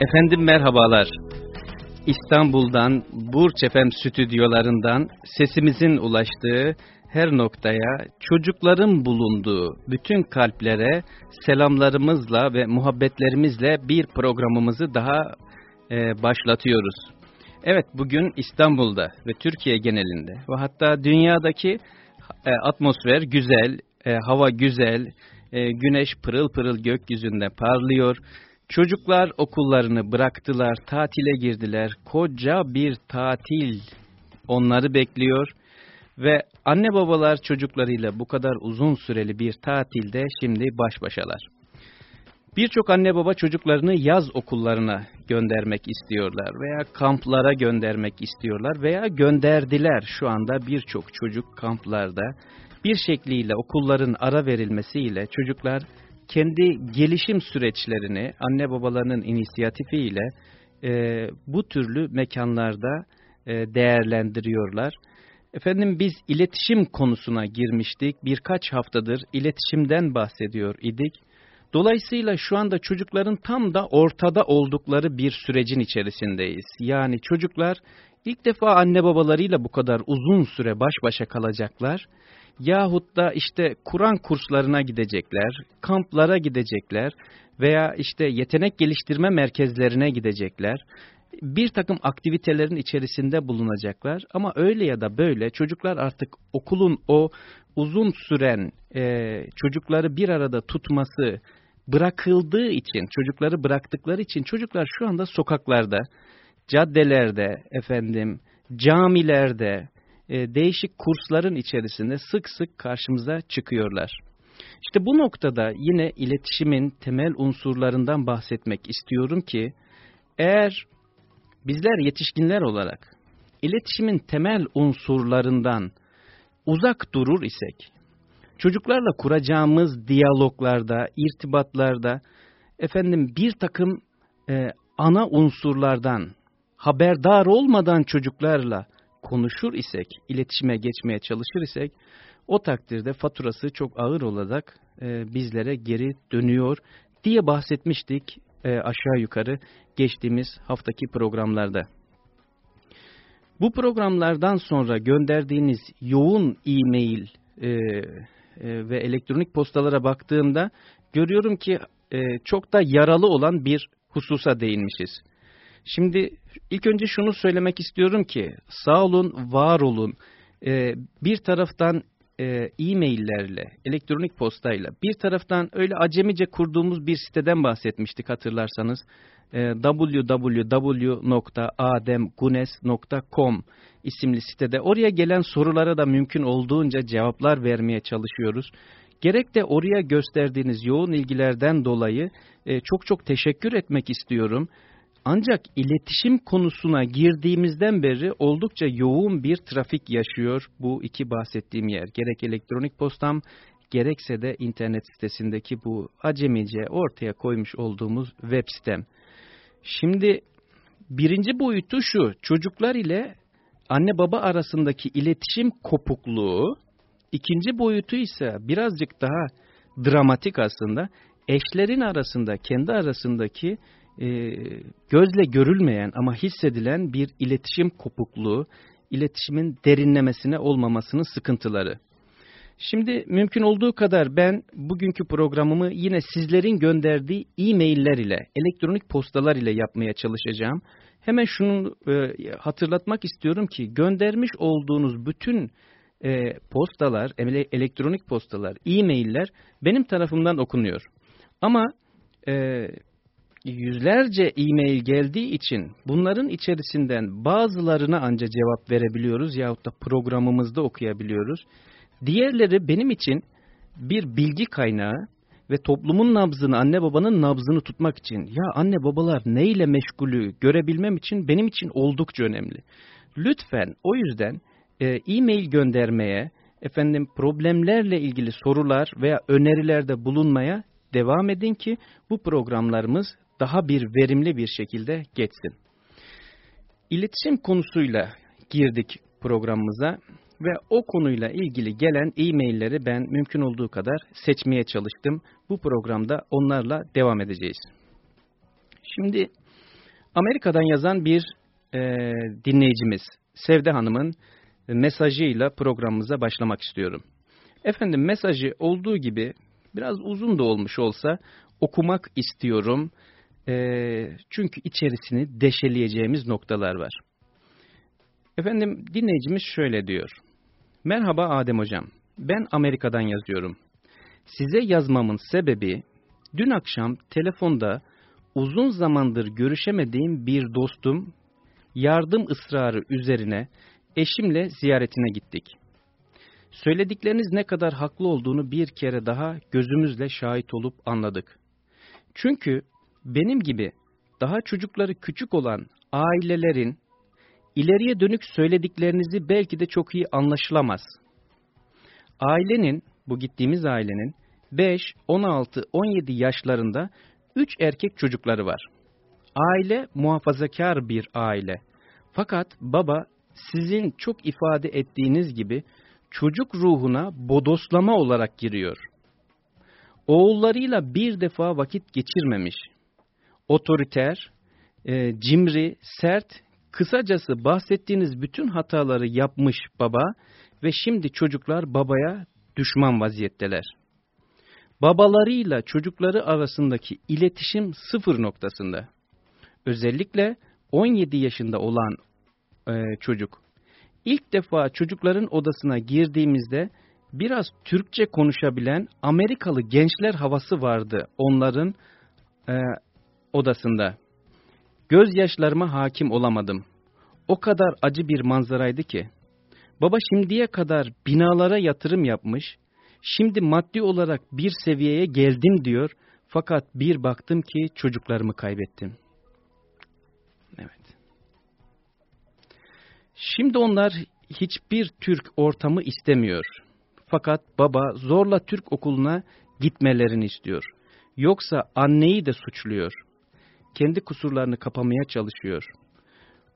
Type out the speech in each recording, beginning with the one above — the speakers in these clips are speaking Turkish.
Efendim merhabalar. İstanbul'dan, Burç Efem stüdyolarından sesimizin ulaştığı her noktaya, çocukların bulunduğu bütün kalplere selamlarımızla ve muhabbetlerimizle bir programımızı daha e, başlatıyoruz. Evet bugün İstanbul'da ve Türkiye genelinde ve hatta dünyadaki e, atmosfer güzel, e, hava güzel, e, güneş pırıl pırıl gökyüzünde parlıyor. Çocuklar okullarını bıraktılar, tatile girdiler. Koca bir tatil onları bekliyor. Ve anne babalar çocuklarıyla bu kadar uzun süreli bir tatilde şimdi baş başalar. Birçok anne baba çocuklarını yaz okullarına göndermek istiyorlar veya kamplara göndermek istiyorlar veya gönderdiler şu anda birçok çocuk kamplarda. Bir şekliyle okulların ara verilmesiyle çocuklar kendi gelişim süreçlerini anne babalarının inisiyatifiyle e, bu türlü mekanlarda e, değerlendiriyorlar. Efendim biz iletişim konusuna girmiştik. Birkaç haftadır iletişimden bahsediyor idik. Dolayısıyla şu anda çocukların tam da ortada oldukları bir sürecin içerisindeyiz. Yani çocuklar ilk defa anne babalarıyla bu kadar uzun süre baş başa kalacaklar. Yahut da işte Kur'an kurslarına gidecekler, kamplara gidecekler veya işte yetenek geliştirme merkezlerine gidecekler. Bir takım aktivitelerin içerisinde bulunacaklar. Ama öyle ya da böyle çocuklar artık okulun o uzun süren e, çocukları bir arada tutması bırakıldığı için çocukları bıraktıkları için çocuklar şu anda sokaklarda caddelerde efendim camilerde e, değişik kursların içerisinde sık sık karşımıza çıkıyorlar. İşte bu noktada yine iletişimin temel unsurlarından bahsetmek istiyorum ki eğer bizler yetişkinler olarak iletişimin temel unsurlarından uzak durur isek, çocuklarla kuracağımız diyaloglarda, irtibatlarda, efendim bir takım e, ana unsurlardan haberdar olmadan çocuklarla konuşur isek, iletişime geçmeye çalışır isek, o takdirde faturası çok ağır olarak e, bizlere geri dönüyor diye bahsetmiştik e, aşağı yukarı geçtiğimiz haftaki programlarda. Bu programlardan sonra gönderdiğiniz yoğun e-mail e, e, ve elektronik postalara baktığımda görüyorum ki e, çok da yaralı olan bir hususa değinmişiz. Şimdi ilk önce şunu söylemek istiyorum ki sağ olun, var olun. E, bir taraftan e, e-maillerle, elektronik postayla, bir taraftan öyle acemice kurduğumuz bir siteden bahsetmiştik hatırlarsanız. E, www.ademgunes.com isimli sitede. Oraya gelen sorulara da mümkün olduğunca cevaplar vermeye çalışıyoruz. Gerek de oraya gösterdiğiniz yoğun ilgilerden dolayı e, çok çok teşekkür etmek istiyorum. Ancak iletişim konusuna girdiğimizden beri oldukça yoğun bir trafik yaşıyor bu iki bahsettiğim yer. Gerek elektronik postam gerekse de internet sitesindeki bu acemice ortaya koymuş olduğumuz web sitem. Şimdi birinci boyutu şu çocuklar ile anne baba arasındaki iletişim kopukluğu. İkinci boyutu ise birazcık daha dramatik aslında eşlerin arasında kendi arasındaki e, gözle görülmeyen ama hissedilen bir iletişim kopukluğu, iletişimin derinlemesine olmamasının sıkıntıları. Şimdi mümkün olduğu kadar ben bugünkü programımı yine sizlerin gönderdiği e-mailler ile, elektronik postalar ile yapmaya çalışacağım. Hemen şunu e, hatırlatmak istiyorum ki göndermiş olduğunuz bütün e, postalar, elektronik postalar, e-mailler benim tarafımdan okunuyor. Ama e, yüzlerce e-mail geldiği için bunların içerisinden bazılarına anca cevap verebiliyoruz yahut da programımızda okuyabiliyoruz. Diğerleri benim için bir bilgi kaynağı ve toplumun nabzını, anne babanın nabzını tutmak için ya anne babalar neyle meşgulü görebilmem için benim için oldukça önemli. Lütfen o yüzden e, e-mail göndermeye, efendim problemlerle ilgili sorular veya önerilerde bulunmaya devam edin ki bu programlarımız daha bir verimli bir şekilde geçsin. İletişim konusuyla girdik programımıza ve o konuyla ilgili gelen e-mailleri ben mümkün olduğu kadar seçmeye çalıştım. Bu programda onlarla devam edeceğiz. Şimdi Amerika'dan yazan bir e, dinleyicimiz Sevde Hanım'ın mesajıyla programımıza başlamak istiyorum. Efendim mesajı olduğu gibi biraz uzun da olmuş olsa okumak istiyorum. E, çünkü içerisini deşeleyeceğimiz noktalar var. Efendim dinleyicimiz şöyle diyor. Merhaba Adem Hocam. Ben Amerika'dan yazıyorum. Size yazmamın sebebi dün akşam telefonda uzun zamandır görüşemediğim bir dostum yardım ısrarı üzerine eşimle ziyaretine gittik. Söyledikleriniz ne kadar haklı olduğunu bir kere daha gözümüzle şahit olup anladık. Çünkü benim gibi daha çocukları küçük olan ailelerin ileriye dönük söylediklerinizi belki de çok iyi anlaşılamaz. Ailenin, bu gittiğimiz ailenin 5, 16, 17 yaşlarında 3 erkek çocukları var. Aile muhafazakar bir aile. Fakat baba sizin çok ifade ettiğiniz gibi çocuk ruhuna bodoslama olarak giriyor. Oğullarıyla bir defa vakit geçirmemiş. Otoriter, e, cimri, sert, kısacası bahsettiğiniz bütün hataları yapmış baba ve şimdi çocuklar babaya düşman vaziyetteler. Babalarıyla çocukları arasındaki iletişim sıfır noktasında. Özellikle 17 yaşında olan e, çocuk. İlk defa çocukların odasına girdiğimizde biraz Türkçe konuşabilen Amerikalı gençler havası vardı onların e, odasında. Gözyaşlarıma hakim olamadım. O kadar acı bir manzaraydı ki. Baba şimdiye kadar binalara yatırım yapmış, şimdi maddi olarak bir seviyeye geldim diyor fakat bir baktım ki çocuklarımı kaybettim. Evet. Şimdi onlar hiçbir Türk ortamı istemiyor. Fakat baba zorla Türk okuluna gitmelerini istiyor. Yoksa anneyi de suçluyor. Kendi kusurlarını kapamaya çalışıyor.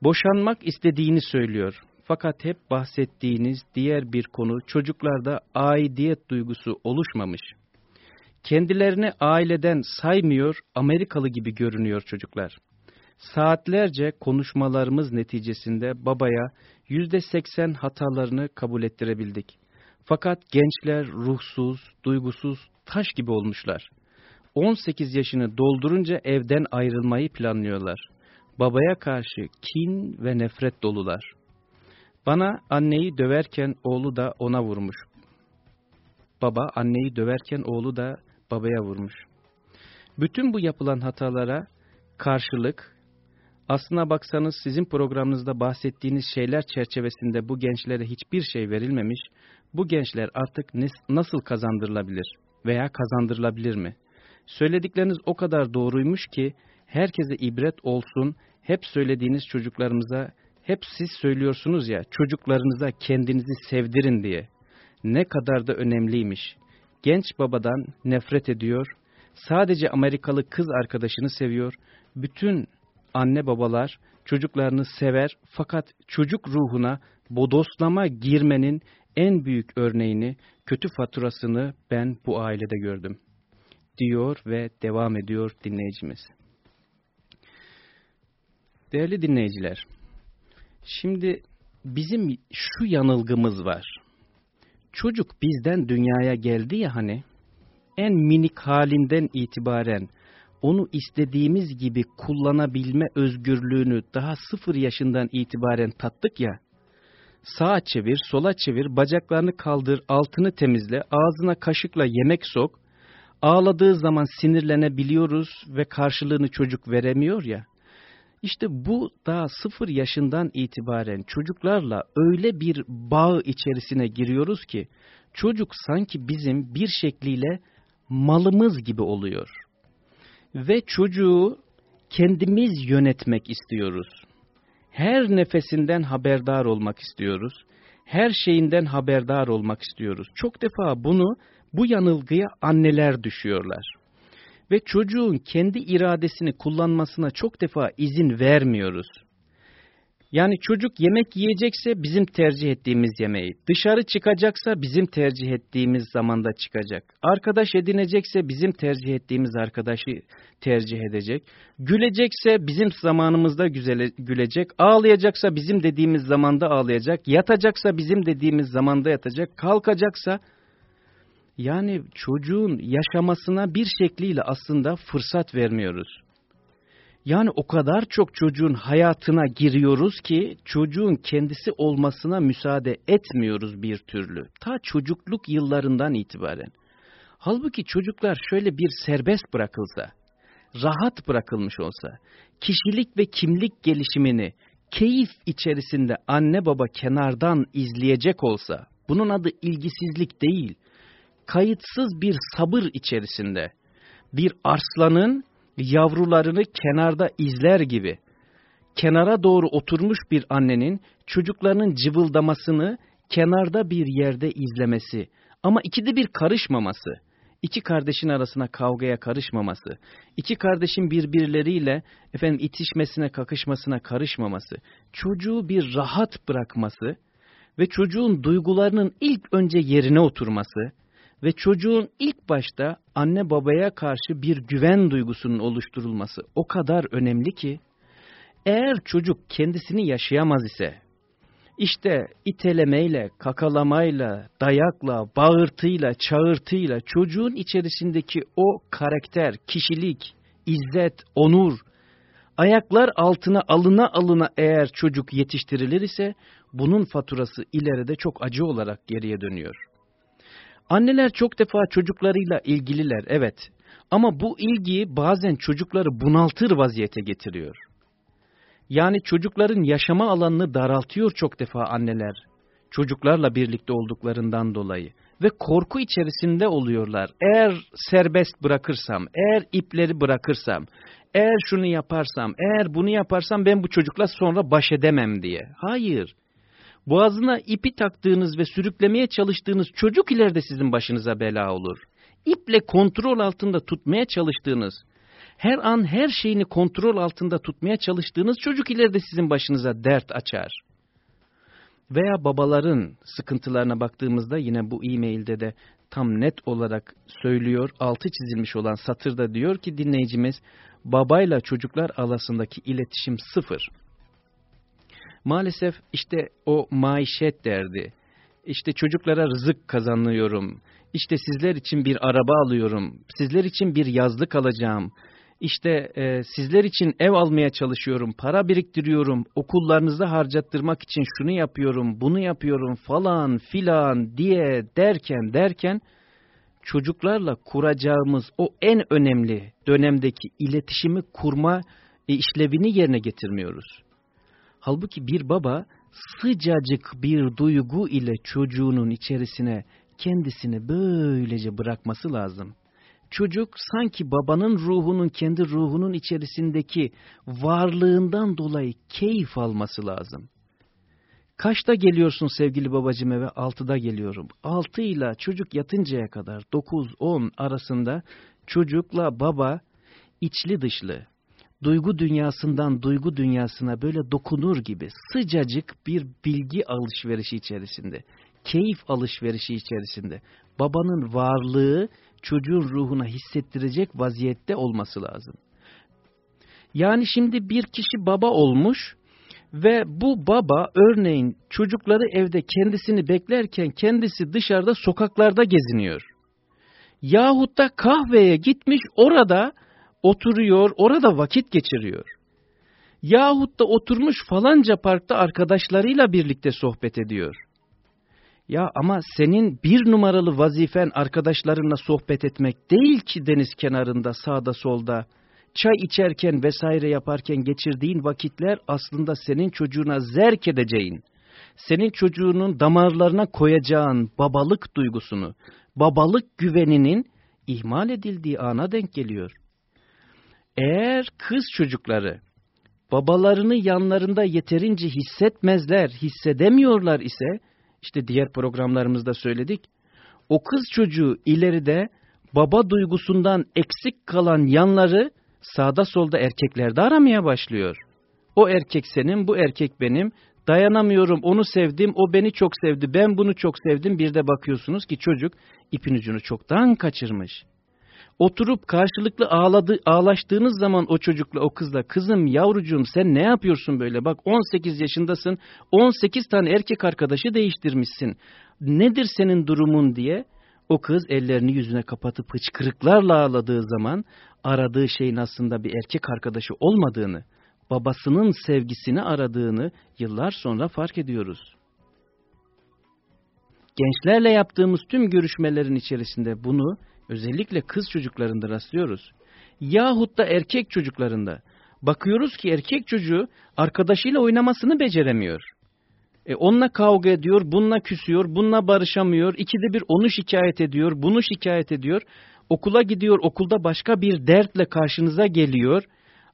Boşanmak istediğini söylüyor. Fakat hep bahsettiğiniz diğer bir konu çocuklarda aidiyet duygusu oluşmamış. Kendilerini aileden saymıyor, Amerikalı gibi görünüyor çocuklar. Saatlerce konuşmalarımız neticesinde babaya yüzde seksen hatalarını kabul ettirebildik. Fakat gençler ruhsuz, duygusuz, taş gibi olmuşlar. 18 yaşını doldurunca evden ayrılmayı planlıyorlar. Babaya karşı kin ve nefret dolular. Bana anneyi döverken oğlu da ona vurmuş. Baba anneyi döverken oğlu da babaya vurmuş. Bütün bu yapılan hatalara karşılık aslına baksanız sizin programınızda bahsettiğiniz şeyler çerçevesinde bu gençlere hiçbir şey verilmemiş, bu gençler artık nasıl kazandırılabilir veya kazandırılabilir mi? Söyledikleriniz o kadar doğruymuş ki herkese ibret olsun, hep söylediğiniz çocuklarımıza hep siz söylüyorsunuz ya çocuklarınıza kendinizi sevdirin diye. Ne kadar da önemliymiş. Genç babadan nefret ediyor. Sadece Amerikalı kız arkadaşını seviyor. Bütün anne babalar çocuklarını sever fakat çocuk ruhuna bodoslama girmenin en büyük örneğini, kötü faturasını ben bu ailede gördüm. Diyor ve devam ediyor dinleyicimiz. Değerli dinleyiciler, Şimdi bizim şu yanılgımız var. Çocuk bizden dünyaya geldi ya hani, en minik halinden itibaren onu istediğimiz gibi kullanabilme özgürlüğünü daha sıfır yaşından itibaren tattık ya, sağa çevir, sola çevir, bacaklarını kaldır, altını temizle, ağzına kaşıkla yemek sok, ağladığı zaman sinirlenebiliyoruz ve karşılığını çocuk veremiyor ya, işte bu daha sıfır yaşından itibaren çocuklarla öyle bir bağ içerisine giriyoruz ki çocuk sanki bizim bir şekliyle malımız gibi oluyor. Ve çocuğu kendimiz yönetmek istiyoruz. Her nefesinden haberdar olmak istiyoruz. Her şeyinden haberdar olmak istiyoruz. Çok defa bunu bu yanılgıya anneler düşüyorlar. Ve çocuğun kendi iradesini kullanmasına çok defa izin vermiyoruz. Yani çocuk yemek yiyecekse bizim tercih ettiğimiz yemeği, dışarı çıkacaksa bizim tercih ettiğimiz zamanda çıkacak, arkadaş edinecekse bizim tercih ettiğimiz arkadaşı tercih edecek, gülecekse bizim zamanımızda güzele, gülecek, ağlayacaksa bizim dediğimiz zamanda ağlayacak, yatacaksa bizim dediğimiz zamanda yatacak, kalkacaksa yani çocuğun yaşamasına bir şekliyle aslında fırsat vermiyoruz. Yani o kadar çok çocuğun hayatına giriyoruz ki çocuğun kendisi olmasına müsaade etmiyoruz bir türlü. Ta çocukluk yıllarından itibaren. Halbuki çocuklar şöyle bir serbest bırakılsa, rahat bırakılmış olsa, kişilik ve kimlik gelişimini keyif içerisinde anne baba kenardan izleyecek olsa, bunun adı ilgisizlik değil, kayıtsız bir sabır içerisinde, bir arslanın yavrularını kenarda izler gibi, kenara doğru oturmuş bir annenin çocuklarının cıvıldamasını kenarda bir yerde izlemesi ama ikide bir karışmaması, iki kardeşin arasına kavgaya karışmaması, iki kardeşin birbirleriyle efendim itişmesine, kakışmasına karışmaması, çocuğu bir rahat bırakması ve çocuğun duygularının ilk önce yerine oturması, ve çocuğun ilk başta anne babaya karşı bir güven duygusunun oluşturulması o kadar önemli ki, eğer çocuk kendisini yaşayamaz ise, işte itelemeyle, kakalamayla, dayakla, bağırtıyla, çağırtıyla çocuğun içerisindeki o karakter, kişilik, izzet, onur, ayaklar altına alına alına eğer çocuk yetiştirilir ise, bunun faturası ileride çok acı olarak geriye dönüyor. Anneler çok defa çocuklarıyla ilgililer, evet. Ama bu ilgiyi bazen çocukları bunaltır vaziyete getiriyor. Yani çocukların yaşama alanını daraltıyor çok defa anneler. Çocuklarla birlikte olduklarından dolayı. Ve korku içerisinde oluyorlar. Eğer serbest bırakırsam, eğer ipleri bırakırsam, eğer şunu yaparsam, eğer bunu yaparsam ben bu çocukla sonra baş edemem diye. Hayır. Boğazına ipi taktığınız ve sürüklemeye çalıştığınız çocuk ileride sizin başınıza bela olur. İple kontrol altında tutmaya çalıştığınız, her an her şeyini kontrol altında tutmaya çalıştığınız çocuk ileride sizin başınıza dert açar. Veya babaların sıkıntılarına baktığımızda yine bu e-mailde de tam net olarak söylüyor, altı çizilmiş olan satırda diyor ki dinleyicimiz, babayla çocuklar arasındaki iletişim sıfır. Maalesef işte o maişet derdi. İşte çocuklara rızık kazanıyorum. İşte sizler için bir araba alıyorum. Sizler için bir yazlık alacağım. İşte e, sizler için ev almaya çalışıyorum, para biriktiriyorum, okullarınızda harcattırmak için şunu yapıyorum, bunu yapıyorum falan filan diye derken derken çocuklarla kuracağımız o en önemli dönemdeki iletişimi kurma e, işlevini yerine getirmiyoruz. Halbuki bir baba sıcacık bir duygu ile çocuğunun içerisine kendisini böylece bırakması lazım. Çocuk sanki babanın ruhunun kendi ruhunun içerisindeki varlığından dolayı keyif alması lazım. Kaçta geliyorsun sevgili babacım eve? Altıda geliyorum. Altı ile çocuk yatıncaya kadar dokuz on arasında çocukla baba içli dışlı duygu dünyasından duygu dünyasına böyle dokunur gibi sıcacık bir bilgi alışverişi içerisinde, keyif alışverişi içerisinde babanın varlığı çocuğun ruhuna hissettirecek vaziyette olması lazım. Yani şimdi bir kişi baba olmuş ve bu baba örneğin çocukları evde kendisini beklerken kendisi dışarıda sokaklarda geziniyor. Yahut da kahveye gitmiş orada oturuyor, orada vakit geçiriyor. Yahut da oturmuş falanca parkta arkadaşlarıyla birlikte sohbet ediyor. Ya ama senin bir numaralı vazifen arkadaşlarınla sohbet etmek değil ki deniz kenarında sağda solda. Çay içerken vesaire yaparken geçirdiğin vakitler aslında senin çocuğuna zerk edeceğin, senin çocuğunun damarlarına koyacağın babalık duygusunu, babalık güveninin ihmal edildiği ana denk geliyor. Eğer kız çocukları babalarını yanlarında yeterince hissetmezler, hissedemiyorlar ise, işte diğer programlarımızda söyledik, o kız çocuğu ileride baba duygusundan eksik kalan yanları sağda solda erkeklerde aramaya başlıyor. O erkek senin, bu erkek benim. Dayanamıyorum, onu sevdim, o beni çok sevdi, ben bunu çok sevdim. Bir de bakıyorsunuz ki çocuk ipin ucunu çoktan kaçırmış. Oturup karşılıklı ağladı, ağlaştığınız zaman o çocukla, o kızla, kızım yavrucuğum sen ne yapıyorsun böyle? Bak 18 yaşındasın, 18 tane erkek arkadaşı değiştirmişsin. Nedir senin durumun diye o kız ellerini yüzüne kapatıp hıçkırıklarla ağladığı zaman aradığı şeyin aslında bir erkek arkadaşı olmadığını, babasının sevgisini aradığını yıllar sonra fark ediyoruz. Gençlerle yaptığımız tüm görüşmelerin içerisinde bunu özellikle kız çocuklarında rastlıyoruz. Yahut da erkek çocuklarında. Bakıyoruz ki erkek çocuğu arkadaşıyla oynamasını beceremiyor. E onunla kavga ediyor, bununla küsüyor, bununla barışamıyor, ikide bir onu şikayet ediyor, bunu şikayet ediyor. Okula gidiyor, okulda başka bir dertle karşınıza geliyor.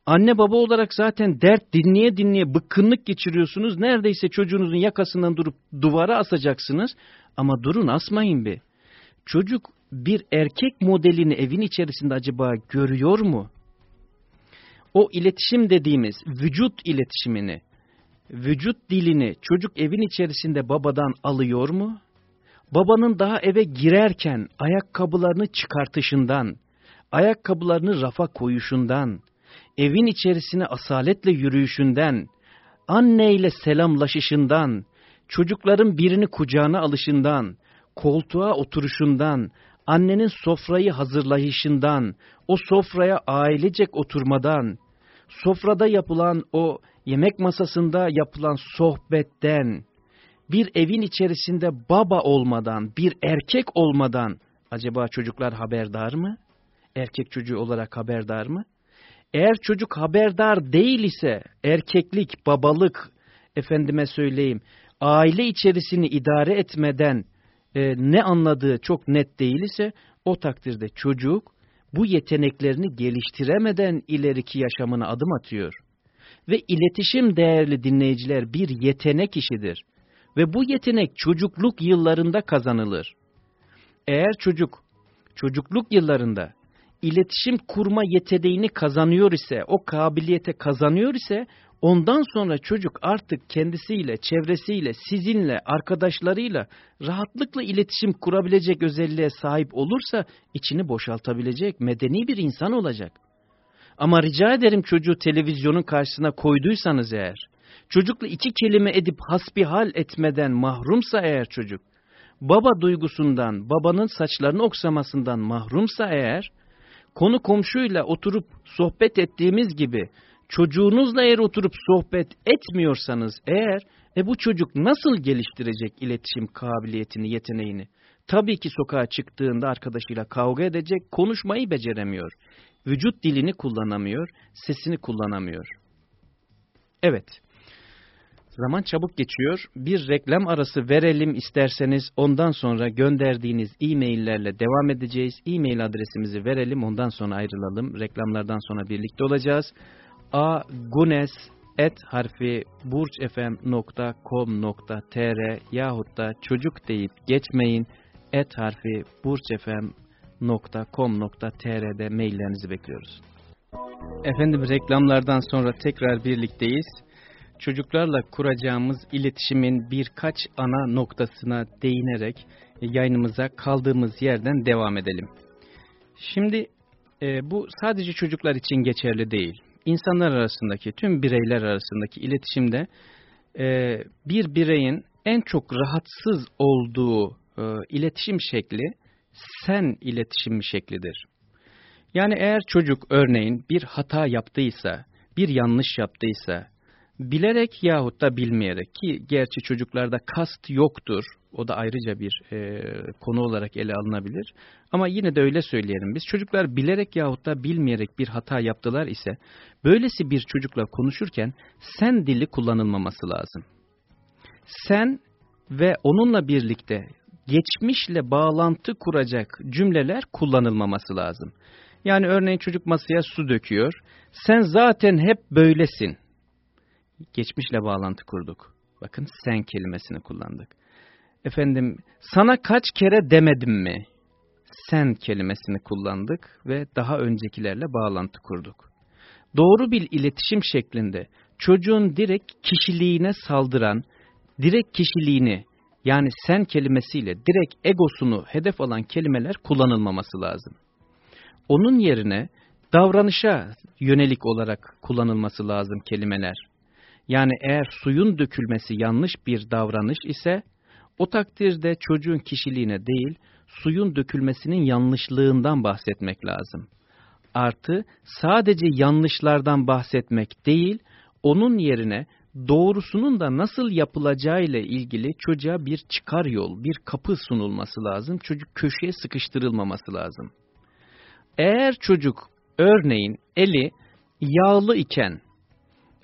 Anne baba olarak zaten dert dinleye dinleye bıkkınlık geçiriyorsunuz. Neredeyse çocuğunuzun yakasından durup duvara asacaksınız. Ama durun asmayın bir. Çocuk bir erkek modelini evin içerisinde acaba görüyor mu? O iletişim dediğimiz vücut iletişimini, vücut dilini çocuk evin içerisinde babadan alıyor mu? Babanın daha eve girerken ayakkabılarını çıkartışından, ayakkabılarını rafa koyuşundan, evin içerisine asaletle yürüyüşünden, anneyle selamlaşışından, çocukların birini kucağına alışından, koltuğa oturuşundan, annenin sofrayı hazırlayışından, o sofraya ailecek oturmadan, sofrada yapılan o yemek masasında yapılan sohbetten, bir evin içerisinde baba olmadan, bir erkek olmadan acaba çocuklar haberdar mı? Erkek çocuğu olarak haberdar mı? Eğer çocuk haberdar değil ise erkeklik, babalık, efendime söyleyeyim, aile içerisini idare etmeden e, ne anladığı çok net değil ise o takdirde çocuk bu yeteneklerini geliştiremeden ileriki yaşamına adım atıyor. Ve iletişim değerli dinleyiciler bir yetenek işidir. Ve bu yetenek çocukluk yıllarında kazanılır. Eğer çocuk çocukluk yıllarında iletişim kurma yeteneğini kazanıyor ise, o kabiliyete kazanıyor ise ondan sonra çocuk artık kendisiyle, çevresiyle, sizinle, arkadaşlarıyla rahatlıkla iletişim kurabilecek özelliğe sahip olursa içini boşaltabilecek, medeni bir insan olacak. Ama rica ederim çocuğu televizyonun karşısına koyduysanız eğer, çocukla iki kelime edip hasbihal etmeden mahrumsa eğer çocuk, baba duygusundan, babanın saçlarını oksamasından mahrumsa eğer, konu komşuyla oturup sohbet ettiğimiz gibi çocuğunuzla eğer oturup sohbet etmiyorsanız eğer e bu çocuk nasıl geliştirecek iletişim kabiliyetini, yeteneğini? Tabii ki sokağa çıktığında arkadaşıyla kavga edecek, konuşmayı beceremiyor. Vücut dilini kullanamıyor, sesini kullanamıyor. Evet, zaman çabuk geçiyor. Bir reklam arası verelim isterseniz ondan sonra gönderdiğiniz e-maillerle devam edeceğiz. E-mail adresimizi verelim ondan sonra ayrılalım. Reklamlardan sonra birlikte olacağız a gunes et harfi burçfm.com.tr yahut da çocuk deyip geçmeyin et harfi burçfm.com.tr'de maillerinizi bekliyoruz. Efendim reklamlardan sonra tekrar birlikteyiz. Çocuklarla kuracağımız iletişimin birkaç ana noktasına değinerek yayınımıza kaldığımız yerden devam edelim. Şimdi e, bu sadece çocuklar için geçerli değil insanlar arasındaki, tüm bireyler arasındaki iletişimde e, bir bireyin en çok rahatsız olduğu e, iletişim şekli sen iletişim şeklidir. Yani eğer çocuk örneğin bir hata yaptıysa, bir yanlış yaptıysa, bilerek yahut da bilmeyerek ki gerçi çocuklarda kast yoktur, o da ayrıca bir e, konu olarak ele alınabilir. Ama yine de öyle söyleyelim biz. Çocuklar bilerek yahut da bilmeyerek bir hata yaptılar ise böylesi bir çocukla konuşurken sen dili kullanılmaması lazım. Sen ve onunla birlikte geçmişle bağlantı kuracak cümleler kullanılmaması lazım. Yani örneğin çocuk masaya su döküyor. Sen zaten hep böylesin. Geçmişle bağlantı kurduk. Bakın sen kelimesini kullandık efendim sana kaç kere demedim mi? Sen kelimesini kullandık ve daha öncekilerle bağlantı kurduk. Doğru bir iletişim şeklinde çocuğun direkt kişiliğine saldıran, direkt kişiliğini yani sen kelimesiyle direkt egosunu hedef alan kelimeler kullanılmaması lazım. Onun yerine davranışa yönelik olarak kullanılması lazım kelimeler. Yani eğer suyun dökülmesi yanlış bir davranış ise o takdirde çocuğun kişiliğine değil suyun dökülmesinin yanlışlığından bahsetmek lazım. Artı sadece yanlışlardan bahsetmek değil onun yerine doğrusunun da nasıl yapılacağı ile ilgili çocuğa bir çıkar yol, bir kapı sunulması lazım. Çocuk köşeye sıkıştırılmaması lazım. Eğer çocuk örneğin eli yağlı iken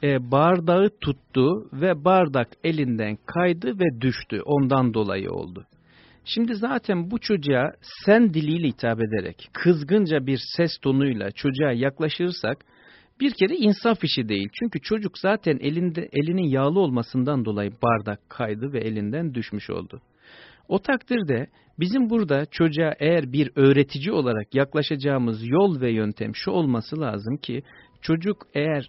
e, bardağı tuttu ve bardak elinden kaydı ve düştü. Ondan dolayı oldu. Şimdi zaten bu çocuğa sen diliyle hitap ederek, kızgınca bir ses tonuyla çocuğa yaklaşırsak, bir kere insaf işi değil. Çünkü çocuk zaten elinde elinin yağlı olmasından dolayı bardak kaydı ve elinden düşmüş oldu. O takdirde bizim burada çocuğa eğer bir öğretici olarak yaklaşacağımız yol ve yöntem şu olması lazım ki çocuk eğer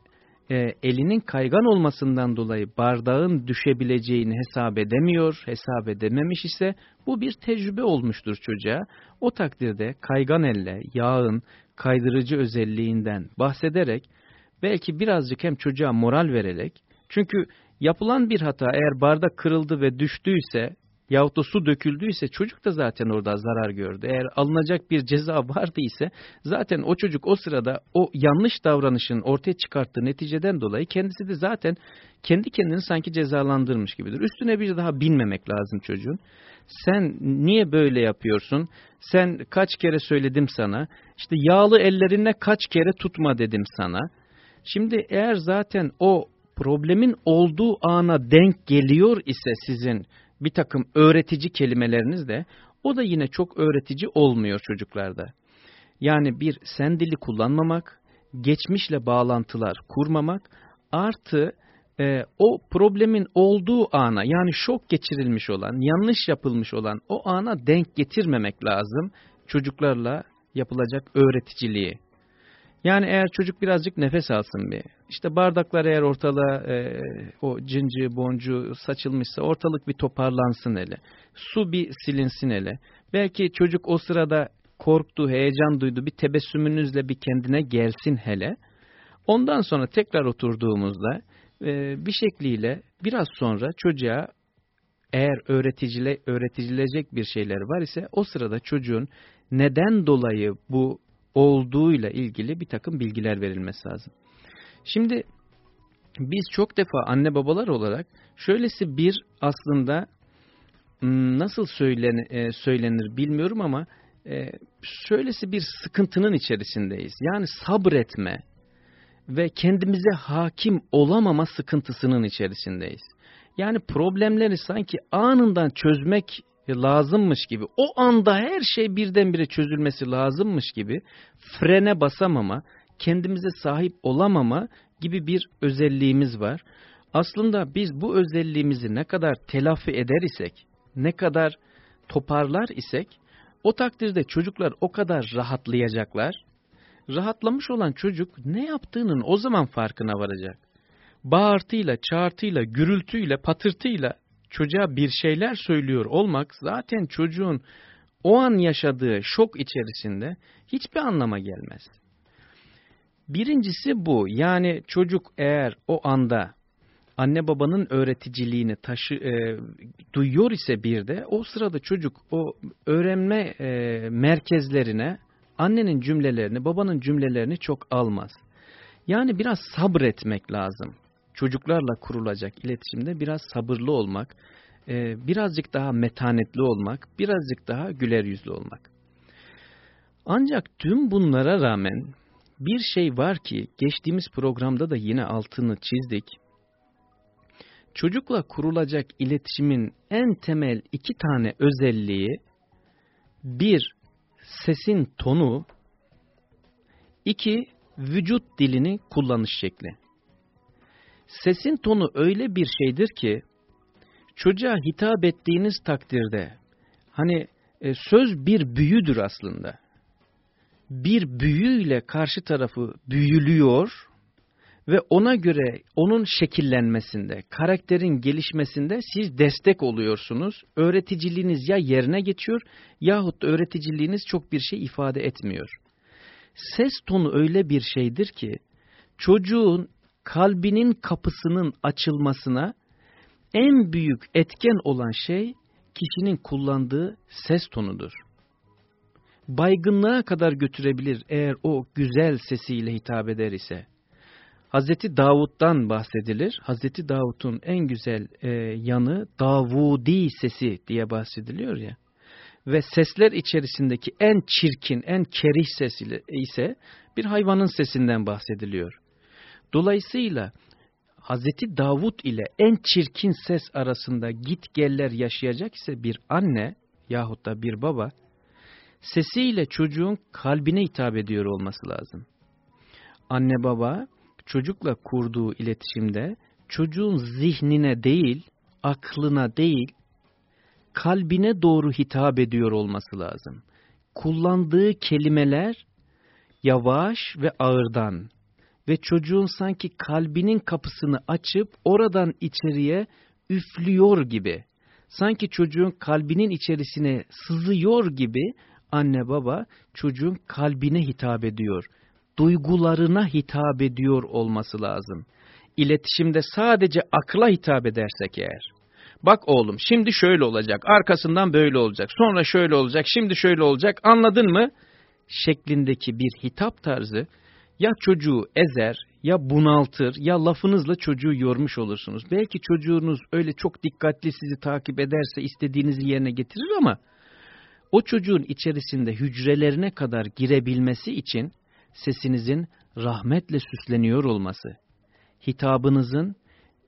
e, elinin kaygan olmasından dolayı bardağın düşebileceğini hesap edemiyor, hesap edememiş ise bu bir tecrübe olmuştur çocuğa. O takdirde kaygan elle yağın kaydırıcı özelliğinden bahsederek belki birazcık hem çocuğa moral vererek çünkü yapılan bir hata eğer bardak kırıldı ve düştüyse yahut da su döküldüyse çocuk da zaten orada zarar gördü. Eğer alınacak bir ceza vardı ise zaten o çocuk o sırada o yanlış davranışın ortaya çıkarttığı neticeden dolayı kendisi de zaten kendi kendini sanki cezalandırmış gibidir. Üstüne bir daha binmemek lazım çocuğun. Sen niye böyle yapıyorsun? Sen kaç kere söyledim sana? İşte yağlı ellerinle kaç kere tutma dedim sana. Şimdi eğer zaten o problemin olduğu ana denk geliyor ise sizin bir takım öğretici kelimeleriniz de o da yine çok öğretici olmuyor çocuklarda. Yani bir sen dili kullanmamak, geçmişle bağlantılar kurmamak artı e, o problemin olduğu ana yani şok geçirilmiş olan, yanlış yapılmış olan o ana denk getirmemek lazım çocuklarla yapılacak öğreticiliği. Yani eğer çocuk birazcık nefes alsın bir. İşte bardaklar eğer ortalığa e, o cinci boncu saçılmışsa ortalık bir toparlansın hele. Su bir silinsin hele. Belki çocuk o sırada korktu, heyecan duydu. Bir tebessümünüzle bir kendine gelsin hele. Ondan sonra tekrar oturduğumuzda e, bir şekliyle biraz sonra çocuğa eğer öğreticile, öğreticilecek bir şeyler var ise o sırada çocuğun neden dolayı bu olduğuyla ilgili bir takım bilgiler verilmesi lazım. Şimdi biz çok defa anne babalar olarak şöylesi bir aslında nasıl söylenir, söylenir bilmiyorum ama e, şöylesi bir sıkıntının içerisindeyiz. Yani sabretme ve kendimize hakim olamama sıkıntısının içerisindeyiz. Yani problemleri sanki anından çözmek lazımmış gibi, o anda her şey birdenbire çözülmesi lazımmış gibi frene basamama, kendimize sahip olamama gibi bir özelliğimiz var. Aslında biz bu özelliğimizi ne kadar telafi eder isek, ne kadar toparlar isek, o takdirde çocuklar o kadar rahatlayacaklar. Rahatlamış olan çocuk ne yaptığının o zaman farkına varacak. Bağırtıyla, çağırtıyla, gürültüyle, patırtıyla çocuğa bir şeyler söylüyor olmak zaten çocuğun o an yaşadığı şok içerisinde hiçbir anlama gelmez. Birincisi bu yani çocuk eğer o anda anne babanın öğreticiliğini taşı e, duyuyor ise bir de o sırada çocuk o öğrenme e, merkezlerine annenin cümlelerini babanın cümlelerini çok almaz. Yani biraz sabretmek lazım çocuklarla kurulacak iletişimde biraz sabırlı olmak, e, birazcık daha metanetli olmak, birazcık daha güler yüzlü olmak. Ancak tüm bunlara rağmen bir şey var ki geçtiğimiz programda da yine altını çizdik. Çocukla kurulacak iletişimin en temel iki tane özelliği, bir sesin tonu, iki vücut dilini kullanış şekli. Sesin tonu öyle bir şeydir ki çocuğa hitap ettiğiniz takdirde hani e, söz bir büyüdür aslında. Bir büyüyle karşı tarafı büyülüyor ve ona göre onun şekillenmesinde, karakterin gelişmesinde siz destek oluyorsunuz. Öğreticiliğiniz ya yerine geçiyor yahut da öğreticiliğiniz çok bir şey ifade etmiyor. Ses tonu öyle bir şeydir ki çocuğun kalbinin kapısının açılmasına en büyük etken olan şey kişinin kullandığı ses tonudur. Baygınlığa kadar götürebilir eğer o güzel sesiyle hitap eder ise. Hazreti Davud'dan bahsedilir. Hazreti Davud'un en güzel e, yanı Davudi sesi diye bahsediliyor ya. Ve sesler içerisindeki en çirkin, en kerih sesi ise bir hayvanın sesinden bahsediliyor. Dolayısıyla Hazreti Davud ile en çirkin ses arasında git geller yaşayacak ise bir anne yahut da bir baba sesiyle çocuğun kalbine hitap ediyor olması lazım. Anne baba çocukla kurduğu iletişimde çocuğun zihnine değil, aklına değil, kalbine doğru hitap ediyor olması lazım. Kullandığı kelimeler yavaş ve ağırdan ve çocuğun sanki kalbinin kapısını açıp oradan içeriye üflüyor gibi, sanki çocuğun kalbinin içerisine sızıyor gibi anne baba çocuğun kalbine hitap ediyor duygularına hitap ediyor olması lazım. İletişimde sadece akla hitap edersek eğer, bak oğlum şimdi şöyle olacak, arkasından böyle olacak, sonra şöyle olacak, şimdi şöyle olacak, anladın mı? Şeklindeki bir hitap tarzı ya çocuğu ezer, ya bunaltır, ya lafınızla çocuğu yormuş olursunuz. Belki çocuğunuz öyle çok dikkatli sizi takip ederse istediğinizi yerine getirir ama o çocuğun içerisinde hücrelerine kadar girebilmesi için sesinizin rahmetle süsleniyor olması, hitabınızın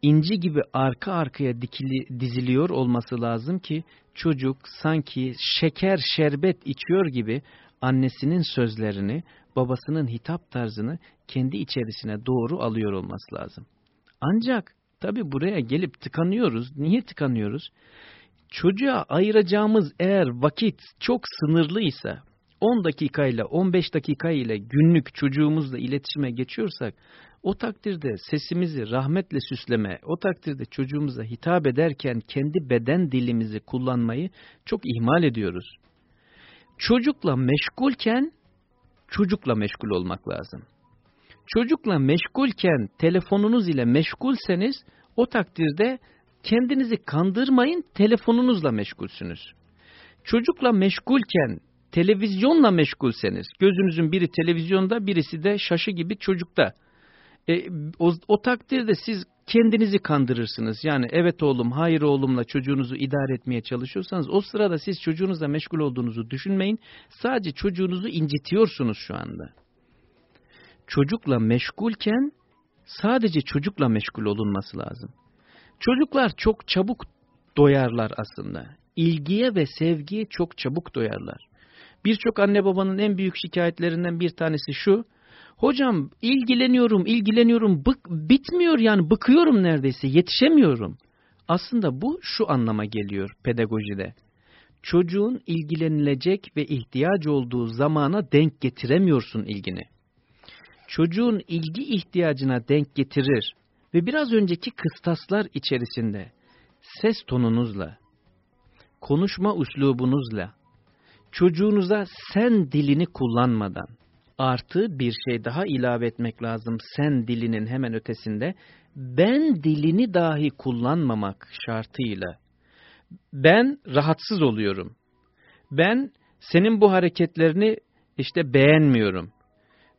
inci gibi arka arkaya dikili, diziliyor olması lazım ki çocuk sanki şeker şerbet içiyor gibi annesinin sözlerini, babasının hitap tarzını kendi içerisine doğru alıyor olması lazım. Ancak tabi buraya gelip tıkanıyoruz. Niye tıkanıyoruz? Çocuğa ayıracağımız eğer vakit çok sınırlıysa, 10 dakikayla 15 dakika ile günlük çocuğumuzla iletişime geçiyorsak o takdirde sesimizi rahmetle süsleme, o takdirde çocuğumuza hitap ederken kendi beden dilimizi kullanmayı çok ihmal ediyoruz. Çocukla meşgulken çocukla meşgul olmak lazım. Çocukla meşgulken telefonunuz ile meşgulseniz o takdirde kendinizi kandırmayın telefonunuzla meşgulsünüz. Çocukla meşgulken televizyonla meşgulseniz, gözünüzün biri televizyonda, birisi de şaşı gibi çocukta. E, o, o takdirde siz kendinizi kandırırsınız. Yani evet oğlum, hayır oğlumla çocuğunuzu idare etmeye çalışıyorsanız o sırada siz çocuğunuzla meşgul olduğunuzu düşünmeyin. Sadece çocuğunuzu incitiyorsunuz şu anda. Çocukla meşgulken sadece çocukla meşgul olunması lazım. Çocuklar çok çabuk doyarlar aslında. İlgiye ve sevgiye çok çabuk doyarlar. Birçok anne babanın en büyük şikayetlerinden bir tanesi şu. Hocam ilgileniyorum, ilgileniyorum, bık, bitmiyor yani bıkıyorum neredeyse, yetişemiyorum. Aslında bu şu anlama geliyor pedagojide. Çocuğun ilgilenilecek ve ihtiyaç olduğu zamana denk getiremiyorsun ilgini. Çocuğun ilgi ihtiyacına denk getirir ve biraz önceki kıstaslar içerisinde ses tonunuzla, konuşma üslubunuzla, çocuğunuza sen dilini kullanmadan artı bir şey daha ilave etmek lazım sen dilinin hemen ötesinde ben dilini dahi kullanmamak şartıyla ben rahatsız oluyorum. Ben senin bu hareketlerini işte beğenmiyorum.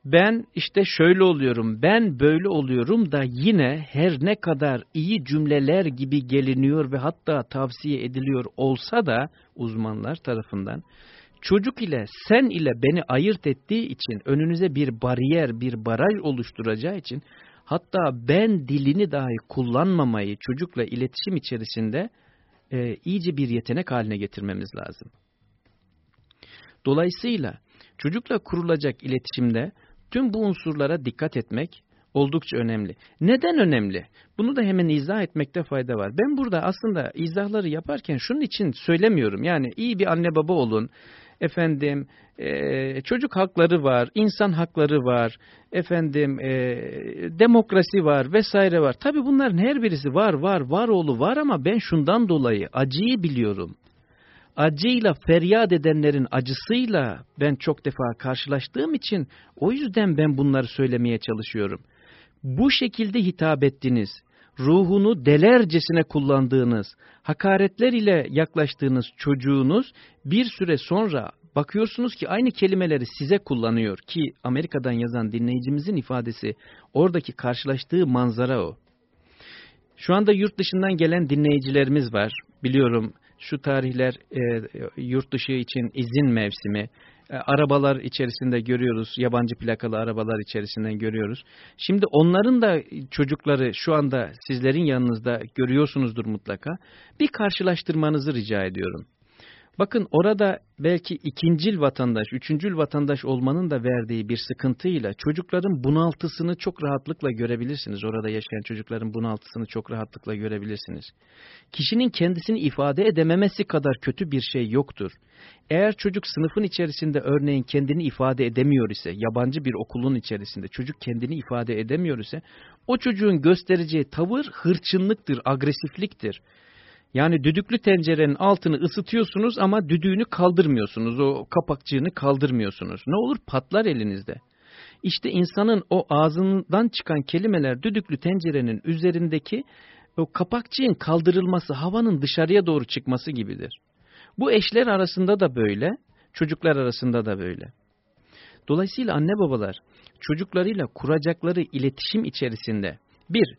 Ben işte şöyle oluyorum, ben böyle oluyorum da yine her ne kadar iyi cümleler gibi geliniyor ve hatta tavsiye ediliyor olsa da uzmanlar tarafından çocuk ile sen ile beni ayırt ettiği için önünüze bir bariyer, bir baraj oluşturacağı için hatta ben dilini dahi kullanmamayı çocukla iletişim içerisinde e, iyice bir yetenek haline getirmemiz lazım. Dolayısıyla çocukla kurulacak iletişimde tüm bu unsurlara dikkat etmek oldukça önemli. Neden önemli? Bunu da hemen izah etmekte fayda var. Ben burada aslında izahları yaparken şunun için söylemiyorum. Yani iyi bir anne baba olun, efendim e, çocuk hakları var, insan hakları var, efendim e, demokrasi var vesaire var. Tabi bunların her birisi var, var, var oğlu var ama ben şundan dolayı acıyı biliyorum. Acıyla feryat edenlerin acısıyla ben çok defa karşılaştığım için o yüzden ben bunları söylemeye çalışıyorum. Bu şekilde hitap ettiniz, ruhunu delercesine kullandığınız, hakaretler ile yaklaştığınız çocuğunuz bir süre sonra bakıyorsunuz ki aynı kelimeleri size kullanıyor ki Amerika'dan yazan dinleyicimizin ifadesi oradaki karşılaştığı manzara o. Şu anda yurt dışından gelen dinleyicilerimiz var. Biliyorum şu tarihler e, yurt dışı için izin mevsimi. E, arabalar içerisinde görüyoruz, yabancı plakalı arabalar içerisinden görüyoruz. Şimdi onların da çocukları şu anda sizlerin yanınızda görüyorsunuzdur mutlaka. Bir karşılaştırmanızı rica ediyorum. Bakın orada belki ikincil vatandaş, üçüncül vatandaş olmanın da verdiği bir sıkıntıyla çocukların bunaltısını çok rahatlıkla görebilirsiniz. Orada yaşayan çocukların bunaltısını çok rahatlıkla görebilirsiniz. Kişinin kendisini ifade edememesi kadar kötü bir şey yoktur. Eğer çocuk sınıfın içerisinde örneğin kendini ifade edemiyor ise, yabancı bir okulun içerisinde çocuk kendini ifade edemiyor ise, o çocuğun göstereceği tavır hırçınlıktır, agresifliktir. Yani düdüklü tencerenin altını ısıtıyorsunuz ama düdüğünü kaldırmıyorsunuz. O kapakçığını kaldırmıyorsunuz. Ne olur patlar elinizde. İşte insanın o ağzından çıkan kelimeler düdüklü tencerenin üzerindeki o kapakçığın kaldırılması, havanın dışarıya doğru çıkması gibidir. Bu eşler arasında da böyle, çocuklar arasında da böyle. Dolayısıyla anne babalar çocuklarıyla kuracakları iletişim içerisinde bir,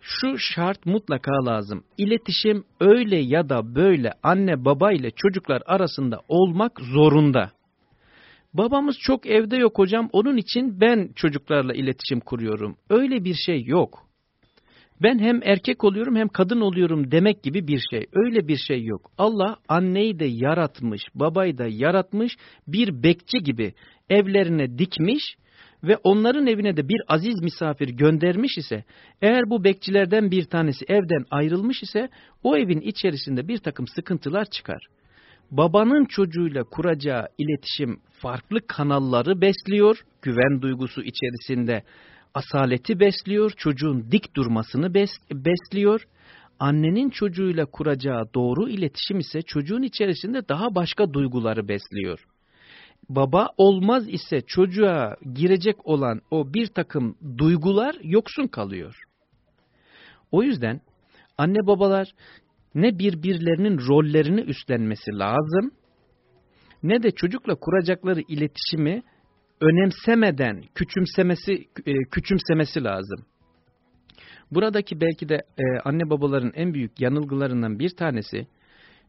şu şart mutlaka lazım. İletişim öyle ya da böyle anne baba ile çocuklar arasında olmak zorunda. Babamız çok evde yok hocam onun için ben çocuklarla iletişim kuruyorum. Öyle bir şey yok. Ben hem erkek oluyorum hem kadın oluyorum demek gibi bir şey. Öyle bir şey yok. Allah anneyi de yaratmış, babayı da yaratmış, bir bekçi gibi evlerine dikmiş ve onların evine de bir aziz misafir göndermiş ise, eğer bu bekçilerden bir tanesi evden ayrılmış ise, o evin içerisinde bir takım sıkıntılar çıkar. Babanın çocuğuyla kuracağı iletişim farklı kanalları besliyor, güven duygusu içerisinde asaleti besliyor, çocuğun dik durmasını bes besliyor. Annenin çocuğuyla kuracağı doğru iletişim ise çocuğun içerisinde daha başka duyguları besliyor baba olmaz ise çocuğa girecek olan o bir takım duygular yoksun kalıyor. O yüzden anne babalar ne birbirlerinin rollerini üstlenmesi lazım ne de çocukla kuracakları iletişimi önemsemeden küçümsemesi e, küçümsemesi lazım. Buradaki belki de e, anne babaların en büyük yanılgılarından bir tanesi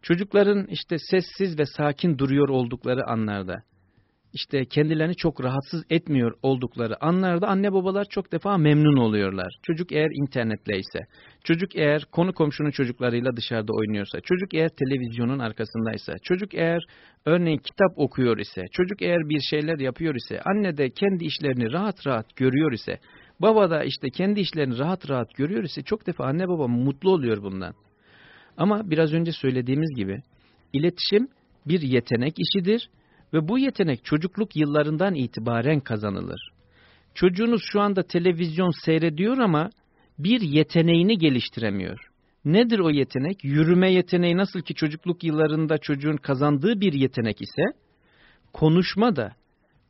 çocukların işte sessiz ve sakin duruyor oldukları anlarda işte kendilerini çok rahatsız etmiyor oldukları anlarda anne babalar çok defa memnun oluyorlar. Çocuk eğer internetleyse, çocuk eğer konu komşunun çocuklarıyla dışarıda oynuyorsa, çocuk eğer televizyonun arkasındaysa, çocuk eğer örneğin kitap okuyor ise, çocuk eğer bir şeyler yapıyor ise, anne de kendi işlerini rahat rahat görüyor ise, baba da işte kendi işlerini rahat rahat görüyor ise çok defa anne baba mutlu oluyor bundan. Ama biraz önce söylediğimiz gibi iletişim bir yetenek işidir ve bu yetenek çocukluk yıllarından itibaren kazanılır. Çocuğunuz şu anda televizyon seyrediyor ama bir yeteneğini geliştiremiyor. Nedir o yetenek? Yürüme yeteneği nasıl ki çocukluk yıllarında çocuğun kazandığı bir yetenek ise, konuşma da,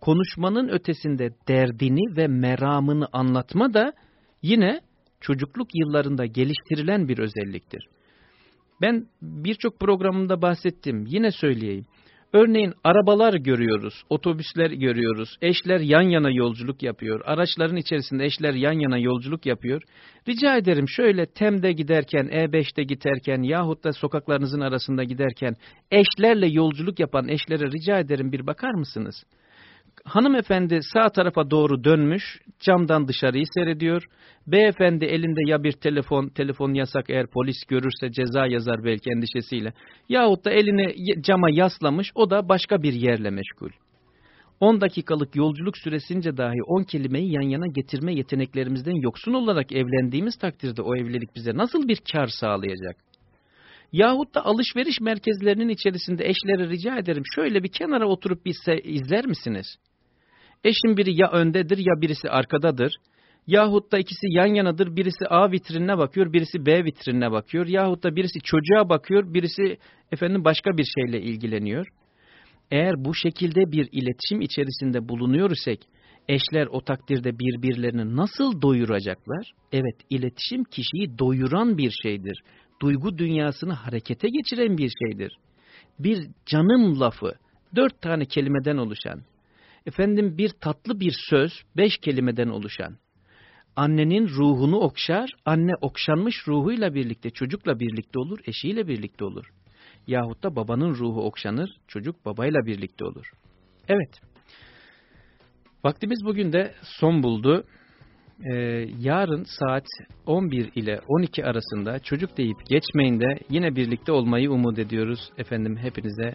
konuşmanın ötesinde derdini ve meramını anlatma da yine çocukluk yıllarında geliştirilen bir özelliktir. Ben birçok programımda bahsettim, yine söyleyeyim. Örneğin arabalar görüyoruz, otobüsler görüyoruz, eşler yan yana yolculuk yapıyor, araçların içerisinde eşler yan yana yolculuk yapıyor. Rica ederim şöyle TEM'de giderken, E5'te giderken yahut da sokaklarınızın arasında giderken eşlerle yolculuk yapan eşlere rica ederim bir bakar mısınız? Hanımefendi sağ tarafa doğru dönmüş, camdan dışarıyı seyrediyor. Beyefendi elinde ya bir telefon, telefon yasak eğer polis görürse ceza yazar belki endişesiyle. Yahut da elini cama yaslamış, o da başka bir yerle meşgul. 10 dakikalık yolculuk süresince dahi 10 kelimeyi yan yana getirme yeteneklerimizden yoksun olarak evlendiğimiz takdirde o evlilik bize nasıl bir kar sağlayacak? Yahut da alışveriş merkezlerinin içerisinde eşleri rica ederim şöyle bir kenara oturup bir izler misiniz? Eşin biri ya öndedir ya birisi arkadadır. Yahut da ikisi yan yanadır. Birisi A vitrinine bakıyor, birisi B vitrinine bakıyor. Yahut da birisi çocuğa bakıyor, birisi efendim başka bir şeyle ilgileniyor. Eğer bu şekilde bir iletişim içerisinde bulunuyor isek, eşler o takdirde birbirlerini nasıl doyuracaklar? Evet, iletişim kişiyi doyuran bir şeydir. Duygu dünyasını harekete geçiren bir şeydir. Bir canım lafı, dört tane kelimeden oluşan, efendim bir tatlı bir söz, beş kelimeden oluşan, annenin ruhunu okşar, anne okşanmış ruhuyla birlikte, çocukla birlikte olur, eşiyle birlikte olur. Yahut da babanın ruhu okşanır, çocuk babayla birlikte olur. Evet, vaktimiz bugün de son buldu. Ee, yarın saat 11 ile 12 arasında çocuk deyip geçmeyin de yine birlikte olmayı umut ediyoruz. Efendim hepinize